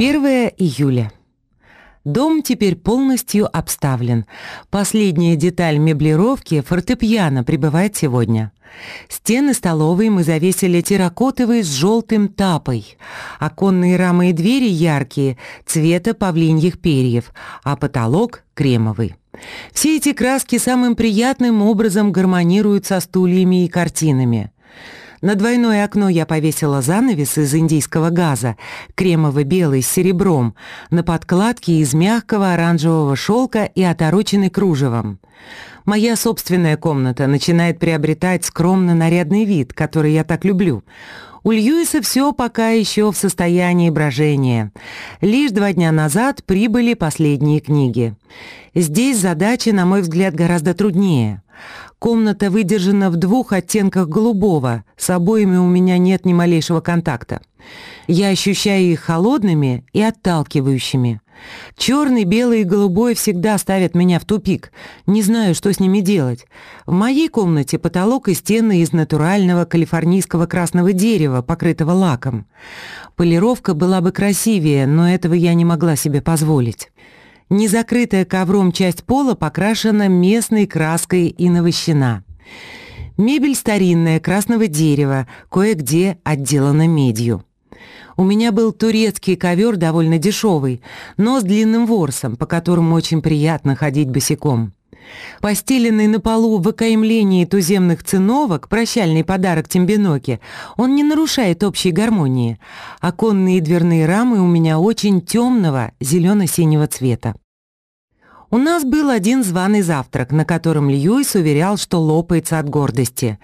1 июля. Дом теперь полностью обставлен. Последняя деталь меблировки – фортепиано прибывает сегодня. Стены столовой мы завесили терракотовые с желтым тапой. Оконные рамы и двери яркие, цвета павлиньих перьев, а потолок – кремовый. Все эти краски самым приятным образом гармонируют со стульями и картинами. На двойное окно я повесила занавес из индийского газа, кремово-белый с серебром, на подкладке из мягкого оранжевого шелка и отороченный кружевом. Моя собственная комната начинает приобретать скромно нарядный вид, который я так люблю. У Льюиса все пока еще в состоянии брожения. Лишь два дня назад прибыли последние книги. Здесь задача, на мой взгляд, гораздо труднее. Комната выдержана в двух оттенках голубого, с обоими у меня нет ни малейшего контакта. Я ощущаю их холодными и отталкивающими. Черный, белый и голубой всегда ставят меня в тупик. Не знаю, что с ними делать. В моей комнате потолок и стены из натурального калифорнийского красного дерева, покрытого лаком. Полировка была бы красивее, но этого я не могла себе позволить. Незакрытая ковром часть пола покрашена местной краской и навощена. Мебель старинная, красного дерева, кое-где отделана медью. У меня был турецкий ковер довольно дешевый, но с длинным ворсом, по которому очень приятно ходить босиком. Постеленный на полу в окаймлении туземных циновок, прощальный подарок Тимбиноке, он не нарушает общей гармонии. Оконные и дверные рамы у меня очень темного зелено-синего цвета. У нас был один званый завтрак, на котором Льюис уверял, что лопается от гордости.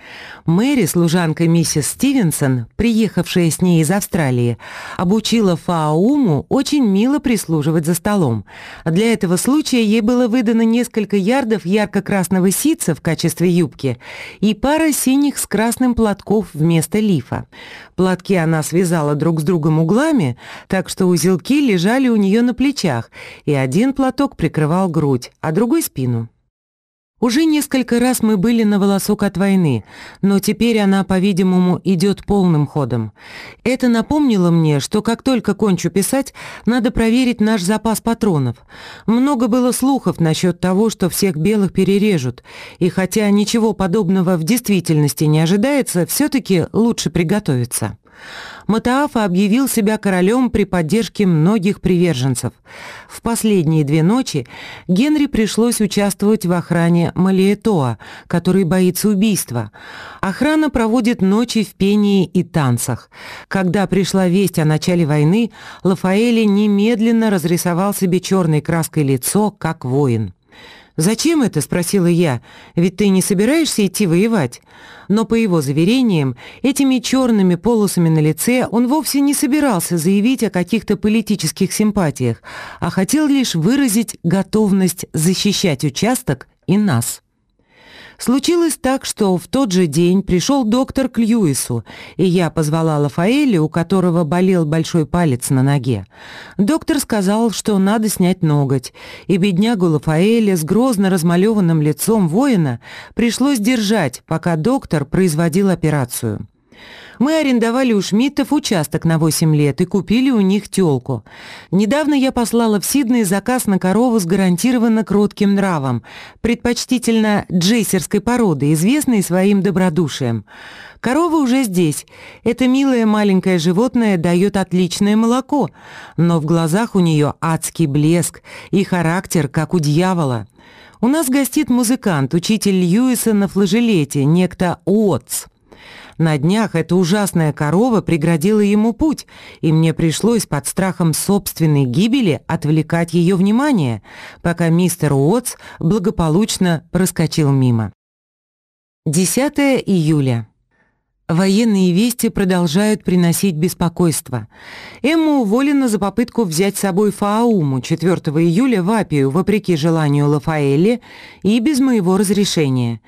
Мэри, служанка миссис Стивенсон, приехавшая с ней из Австралии, обучила Фауму очень мило прислуживать за столом. Для этого случая ей было выдано несколько ярдов ярко-красного ситца в качестве юбки и пара синих с красным платков вместо лифа. Платки она связала друг с другом углами, так что узелки лежали у нее на плечах, и один платок прикрывал грудь, а другой спину. Уже несколько раз мы были на волосок от войны, но теперь она, по-видимому, идет полным ходом. Это напомнило мне, что как только кончу писать, надо проверить наш запас патронов. Много было слухов насчет того, что всех белых перережут, и хотя ничего подобного в действительности не ожидается, все-таки лучше приготовиться. Матаафа объявил себя королем при поддержке многих приверженцев. В последние две ночи Генри пришлось участвовать в охране Малиетоа, который боится убийства. Охрана проводит ночи в пении и танцах. Когда пришла весть о начале войны, Лафаэли немедленно разрисовал себе черной краской лицо, как воин. «Зачем это?» — спросила я. «Ведь ты не собираешься идти воевать?» Но по его заверениям, этими черными полосами на лице он вовсе не собирался заявить о каких-то политических симпатиях, а хотел лишь выразить готовность защищать участок и нас. Случилось так, что в тот же день пришел доктор к Льюису, и я позвала Лафаэля, у которого болел большой палец на ноге. Доктор сказал, что надо снять ноготь, и беднягу Лафаэля с грозно размалеванным лицом воина пришлось держать, пока доктор производил операцию. Мы арендовали у Шмидтов участок на 8 лет и купили у них тёлку. Недавно я послала в Сидней заказ на корову с гарантированно кротким нравом, предпочтительно джейсерской породы, известной своим добродушием. Корова уже здесь. Это милое маленькое животное дает отличное молоко, но в глазах у нее адский блеск и характер, как у дьявола. У нас гостит музыкант, учитель Льюиса на флажелете, некто Уотс. На днях эта ужасная корова преградила ему путь, и мне пришлось под страхом собственной гибели отвлекать ее внимание, пока мистер Уотс благополучно проскочил мимо. 10 июля. Военные вести продолжают приносить беспокойство. Эмма уволена за попытку взять с собой Фауму 4 июля в Апию, вопреки желанию Лафаэли и без моего разрешения.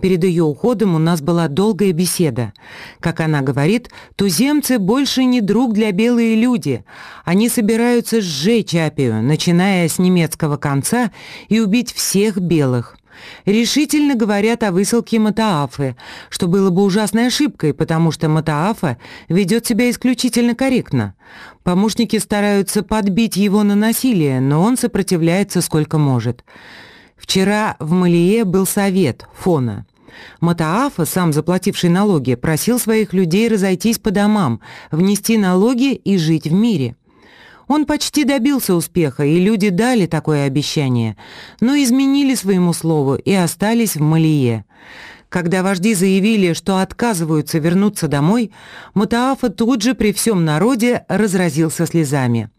Перед ее уходом у нас была долгая беседа. Как она говорит, туземцы больше не друг для белые люди. Они собираются сжечь Апию, начиная с немецкого конца, и убить всех белых. Решительно говорят о высылке Матаафы, что было бы ужасной ошибкой, потому что Матаафа ведет себя исключительно корректно. Помощники стараются подбить его на насилие, но он сопротивляется сколько может. Вчера в Малие был совет Фона. Матаафа, сам заплативший налоги, просил своих людей разойтись по домам, внести налоги и жить в мире. Он почти добился успеха, и люди дали такое обещание, но изменили своему слову и остались в Малие. Когда вожди заявили, что отказываются вернуться домой, Матаафа тут же при всем народе разразился слезами.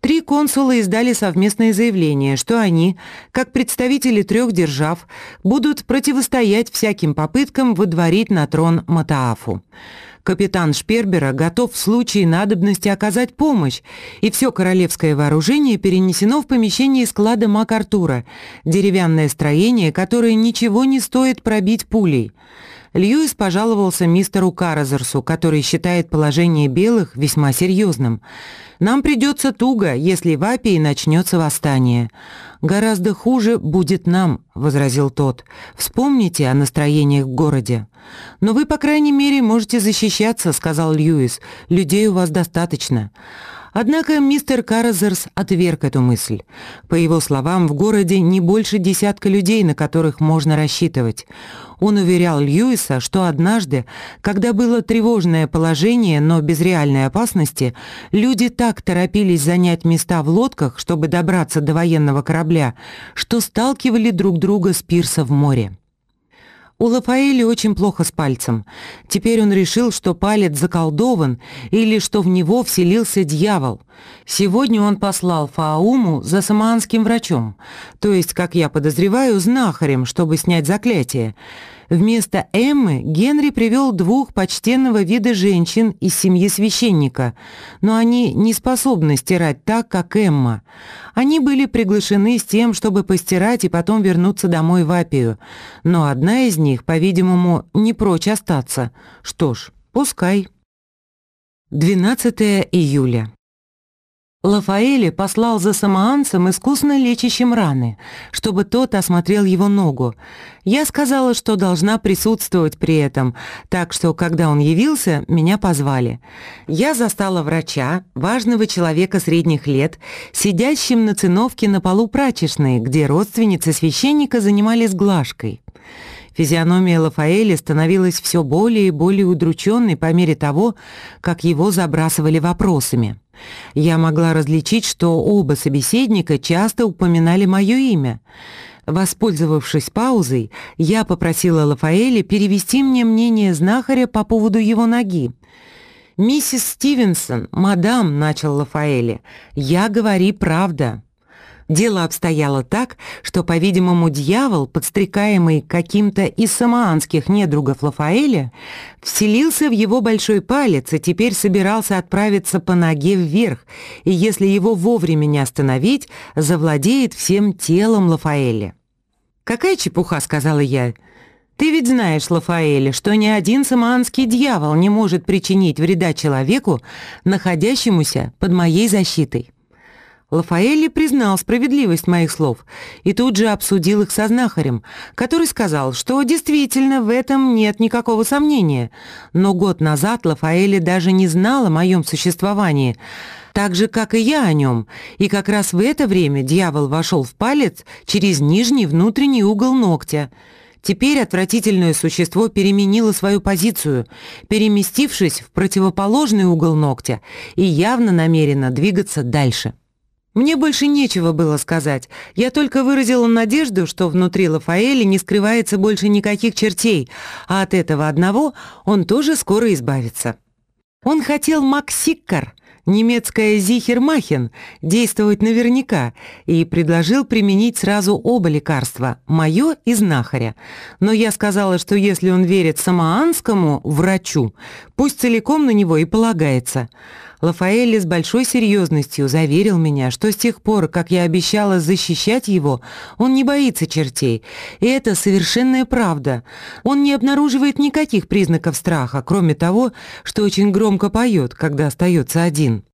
Три консула издали совместное заявление, что они, как представители трех держав, будут противостоять всяким попыткам выдворить на трон Матаафу. Капитан Шпербера готов в случае надобности оказать помощь, и все королевское вооружение перенесено в помещение склада МакАртура, деревянное строение, которое ничего не стоит пробить пулей. Льюис пожаловался мистеру Каразерсу, который считает положение белых весьма серьезным. «Нам придется туго, если в Апии начнется восстание». «Гораздо хуже будет нам», — возразил тот. «Вспомните о настроениях в городе». «Но вы, по крайней мере, можете защищаться», — сказал Льюис. «Людей у вас достаточно». Однако мистер Каразерс отверг эту мысль. По его словам, в городе не больше десятка людей, на которых можно рассчитывать. Он уверял Льюиса, что однажды, когда было тревожное положение, но без реальной опасности, люди так торопились занять места в лодках, чтобы добраться до военного корабля, что сталкивали друг друга с пирса в море. У Лафаэли очень плохо с пальцем. Теперь он решил, что палец заколдован или что в него вселился дьявол. Сегодня он послал Фауму за самоанским врачом, то есть, как я подозреваю, знахарем, чтобы снять заклятие. Вместо Эммы Генри привел двух почтенного вида женщин из семьи священника, но они не способны стирать так, как Эмма. Они были приглашены с тем, чтобы постирать и потом вернуться домой в Апию, но одна из них, по-видимому, не прочь остаться. Что ж, пускай. 12 июля. Лафаэли послал за самоанцем, искусно лечащим раны, чтобы тот осмотрел его ногу. Я сказала, что должна присутствовать при этом, так что, когда он явился, меня позвали. Я застала врача, важного человека средних лет, сидящим на циновке на полу прачечной, где родственницы священника занимались глажкой. Физиономия Лафаэля становилась все более и более удрученной по мере того, как его забрасывали вопросами. Я могла различить, что оба собеседника часто упоминали мое имя. Воспользовавшись паузой, я попросила Лафаэля перевести мне мнение знахаря по поводу его ноги. «Миссис Стивенсон, мадам», — начал Лафаэли, — «я говори правда». Дело обстояло так, что, по-видимому, дьявол, подстрекаемый каким-то из самоанских недругов Лафаэля, вселился в его большой палец и теперь собирался отправиться по ноге вверх, и если его вовремя не остановить, завладеет всем телом Лафаэля. «Какая чепуха», — сказала я. «Ты ведь знаешь, Лафаэля, что ни один самоанский дьявол не может причинить вреда человеку, находящемуся под моей защитой». Лафаэлли признал справедливость моих слов и тут же обсудил их со знахарем, который сказал, что действительно в этом нет никакого сомнения. Но год назад Лафаэлли даже не знал о моем существовании, так же, как и я о нем, и как раз в это время дьявол вошел в палец через нижний внутренний угол ногтя. Теперь отвратительное существо переменило свою позицию, переместившись в противоположный угол ногтя и явно намерено двигаться дальше. Мне больше нечего было сказать. Я только выразила надежду, что внутри Лафаэля не скрывается больше никаких чертей, а от этого одного он тоже скоро избавится. Он хотел Максиккар, немецкая Зихермахен, действовать наверняка, и предложил применить сразу оба лекарства, мое и знахаря. Но я сказала, что если он верит самоанскому врачу, пусть целиком на него и полагается. Лафаэлли с большой серьезностью заверил меня, что с тех пор, как я обещала защищать его, он не боится чертей. И это совершенная правда. Он не обнаруживает никаких признаков страха, кроме того, что очень громко поет, когда остается один.